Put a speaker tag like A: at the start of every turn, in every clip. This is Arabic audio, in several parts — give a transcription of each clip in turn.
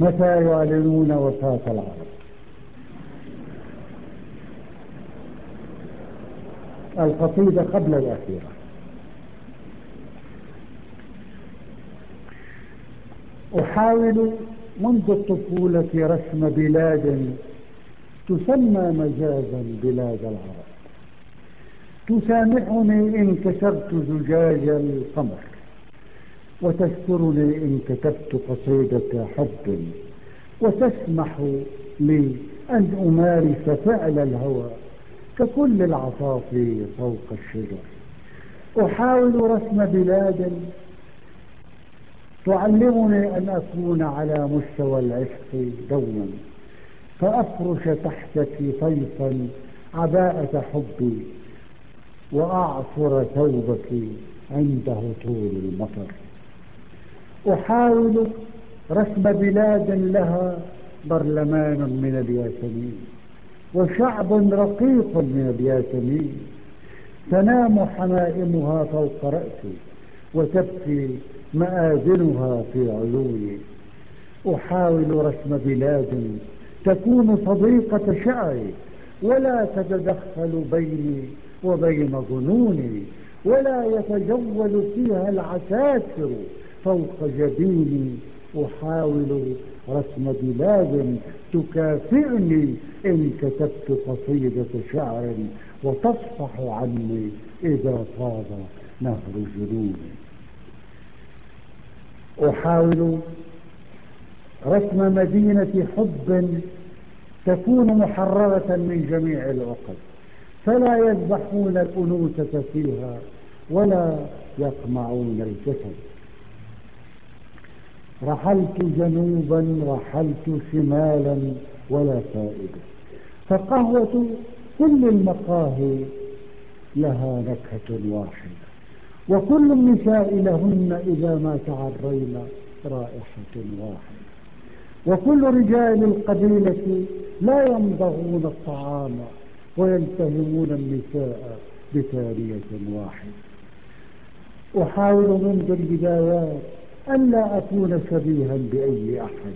A: متى يعلنون وفاة العرب؟ القصيدة قبل الأخيرة. أحاول منذ الطفولة رسم بلاد تسمى مجازا بلاد العرب. تسامحني إن كسرت زجاج القمر. وتسترني إن كتبت قصيدة حب وتسمح لي أن أمارس فعل الهوى ككل العصافير فوق الشجر. أحاول رسم بلاد تعلمني أن أكون على مستوى العشق دوما فأفرش تحتك طيفا عباءة حبي وأعصر ثوبك عند هطول المطر. أحاول رسم بلاد لها برلمان من الياسمين وشعب رقيق من الياسمين تنام حمائمها فوق رأسي وتبكي مآذنها في عيوني أحاول رسم بلاد تكون صديقة شعري ولا تتدخل بيني وبين ظنوني ولا يتجول فيها العساكر فوق جبيني أحاول رسم بلاد تكافئني إن كتبت قصيدة شعر وتصفح عني إذا فاض نهر جنوني أحاول رسم مدينة حب تكون محررة من جميع العقد فلا يذبحون الأنوثة فيها ولا يقمعون الجسد. رحلت جنوبا رحلت شمالا ولا فائدة فقهوة كل المقاهي لها نكهة واحدة وكل النساء لهن إذا ما تعرينا رائحة واحدة. وكل رجال القبيلة لا يمضغون الطعام ويلتهمون النساء بتارية واحدة. أحاول منذ البدايات ألا أكون شبيها بأي أحد.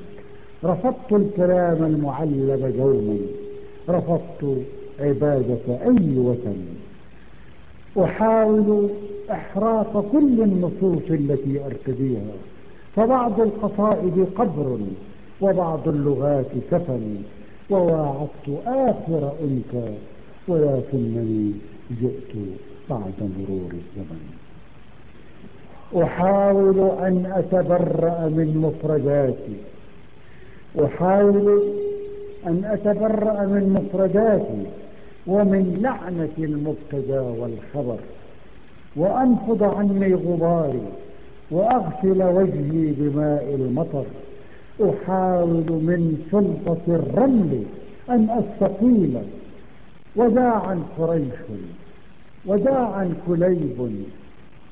A: رفضت الكلام المعلم دوما رفضت عبادة أي وثن. أحاول إحراق كل النصوص التي أرتديها. فبعض القصائد قبر وبعض اللغات كفن. وواعدت آخر أنثى ولكنني جئت بعد مرور الزمن. أحاول أن أتبرأ من مفرداتي. أحاول أن أتبرأ من مفرداتي ومن لعنة المبتدأ والخبر. وأنفض عني غباري وأغسل وجهي بماء المطر. أحاول من سلطة الرمل أن أستقيل. وداعا قريش وداعا كليب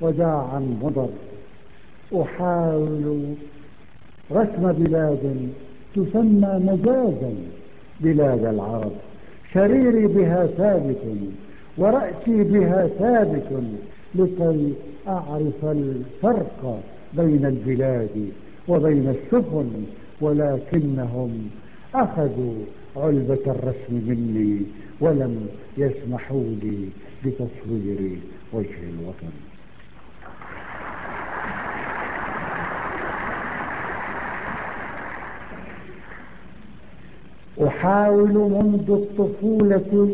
A: وداعا مضر أحاول رسم بلاد تسمى مجازا بلاد العرب. شريري بها ثابت ورأسي بها ثابت لكي أعرف الفرق بين البلاد وبين السفن ولكنهم أخذوا علبة الرسم مني ولم يسمحوا لي بتصوير وجه الوطن. أحاول منذ الطفولة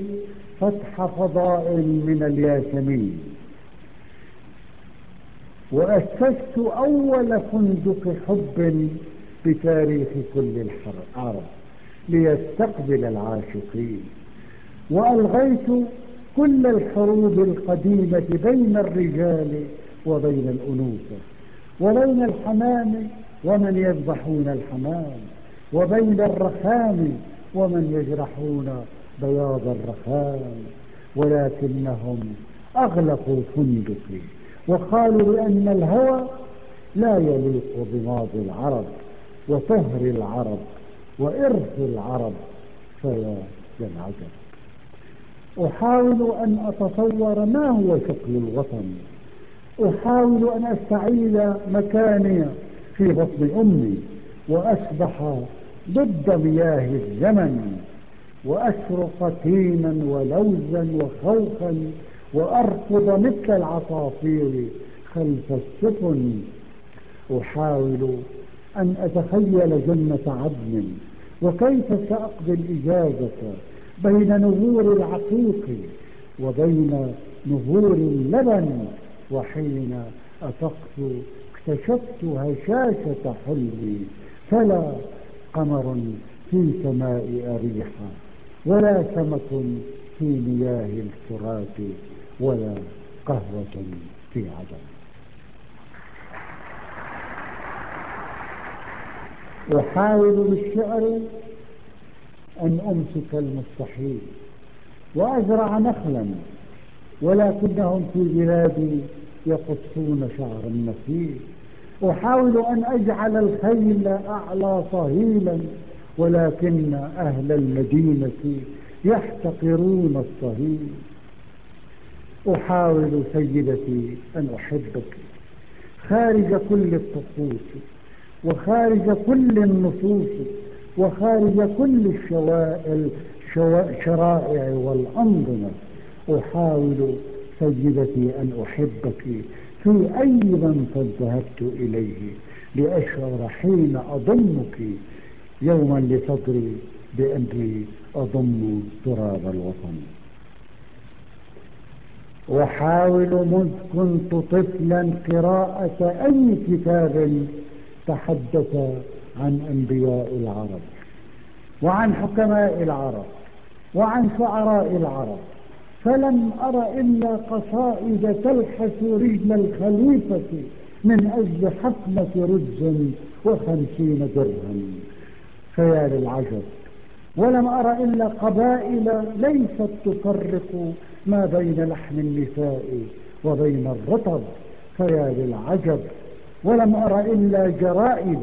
A: فتح فضاء من الياسمين. وأسست أول فندق حب بتاريخ كل العرب ليستقبل العاشقين. وألغيت كل الحروب القديمة بين الرجال وبين الأنوثة وبين الحمام ومن يذبحون الحمام وبين الرخام ومن يجرحون بياض الرخام ولكنهم أغلقوا فندقي وقالوا بأن الهوى لا يليق بماضي العرب وطهر العرب وإرث العرب فيا للعجب. أحاول أن أتصور ما هو شكل الوطن. أحاول أن أستعيد مكاني في بطن أمي وأسبح ضد مياه الزمن وأسرق تينا ولوزا وخوخا وأركض مثل العصافير خلف السفن. أحاول أن أتخيل جنة عدن وكيف سأقضي الإجازة بين نهور العقيق وبين نهور اللبن؟ وحين أفقت اكتشفت هشاشة حلمي فلا قمر في سماء أريحا ولا سمك في مياه الفرات ولا قهوة في عدن أحاول بالشعر أن أمسك المستحيل وأزرع نخلا ولكنهم في بلادي يقصون شعر النخيل. أحاول أن أجعل الخيل أعلى صهيلا ولكن أهل المدينة يحتقرون الصهيل. أحاول سيدتي أن أحبك خارج كل الطقوس وخارج كل النصوص وخارج كل الشرائع والأنظمة. أحاول سيدتي أن أحبك في أي منفذ ذهبت إليه لأشعر حين أضمك يوما لصدري بأني أضم تراب الوطن. وحاول منذ كنت طفلا قراءة أي كتاب تحدث عن أنبياء العرب وعن حكماء العرب وعن شعراء العرب. فلم أر إلا قصائد تلحس رجل الخليفة من أجل حكمة رز وخمسين درهم فيا للعجب ولم أر إلا قبائل ليست تفرق ما بين لحم النساء وبين الرطب. فيا للعجب ولم أر إلا جرائد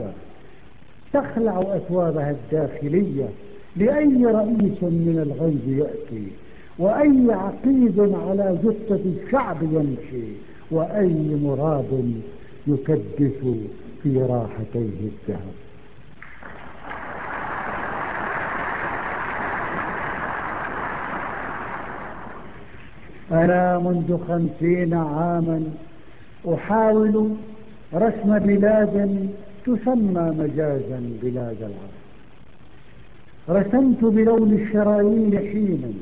A: تخلع أثوابها الداخلية لأي رئيس من الغيب يأتي. وأي عقيد على جثة الشعب يمشي وأي مراد يكدس في راحتيه الذهب. أنا منذ خمسين عاما أحاول رسم بلاد تسمى مجازا بلاد العرب. رسمت بلون الشرايين حينا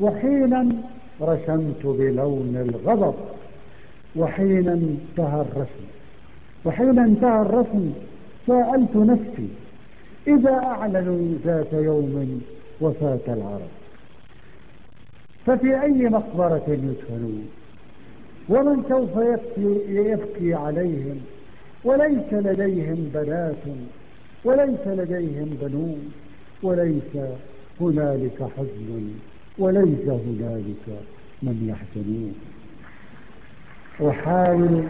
A: وحينا رسمت بلون الغضب وحين انتهى الرسم. وحين انتهى الرسم سألت نفسي إذا أعلنوا ذات يوم وفاة العرب؟ ففي أي مقبرة يدفنون ومن سوف يبكي, يبكي عليهم؟ وليس لديهم بنات وليس لديهم بنون وليس هنالك حزن. وليس هنالك من يحزنون أحاول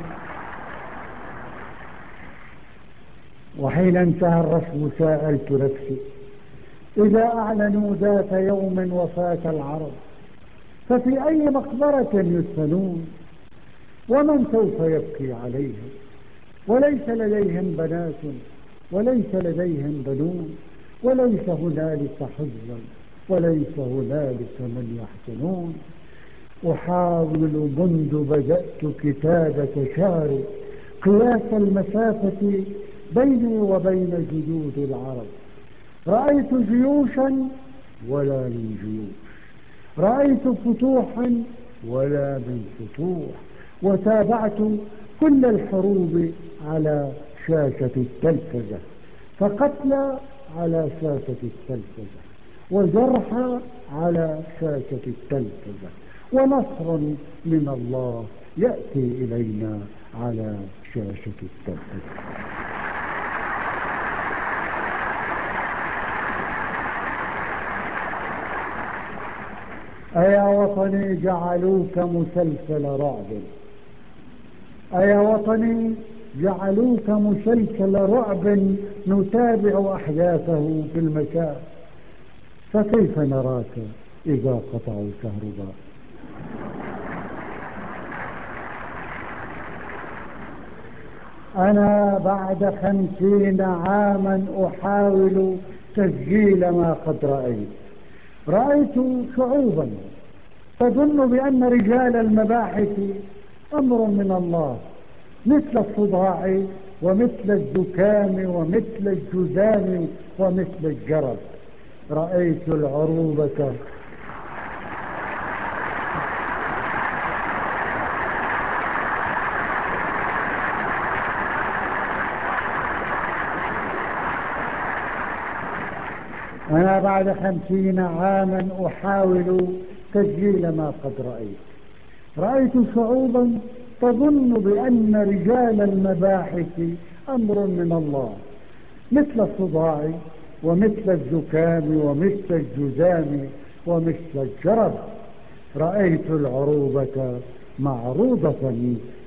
A: وحين انتهى الرسم سألت نفسي إذا أعلنوا ذات يوم وفاة العرب ففي أي مقبرة يدفنون؟ ومن سوف يبكي عليهم؟ وليس لديهم بنات وليس لديهم بنون وليس هنالك حزن. وليس هنالك من يحزنون أحاول منذ بدأت كتابة شعري قياس المسافة بيني وبين جدود العرب. رأيت جيوشا ولا من جيوش. رأيت فتوحا ولا من فتوح. وتابعت كل الحروب على شاشة التلفزة. فقتلى على شاشة التلفزة. وجرحى على شاشة التلفزة ونصر من الله يأتي إلينا على شاشة التلفزة أيا وطني جعلوك مسلسل رعب. أيا وطني جعلوك مسلسل رعب. نتابع أحداثه في المساء فكيف نراك إذا قطعوا الكهرباء؟ أنا بعد خمسين عاما أحاول تسجيل ما قد رأيت. رأيت شعوبا تظن بأن رجال المباحث أمر من الله مثل الصداع ومثل الزكام ومثل الجذام ومثل الجرب رأيت العروبة أنا بعد خمسين عاما أحاول تسجيل ما قد رأيت. رأيت شعوبا تظن بأن رجال المباحث أمر من الله مثل الصداع ومثل الزكام ومثل الجذام ومثل الجرب. رأيت العروبة معروضة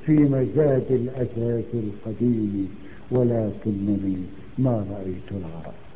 A: في مزاد الأساس القديم ولكنني ما رأيت العرب.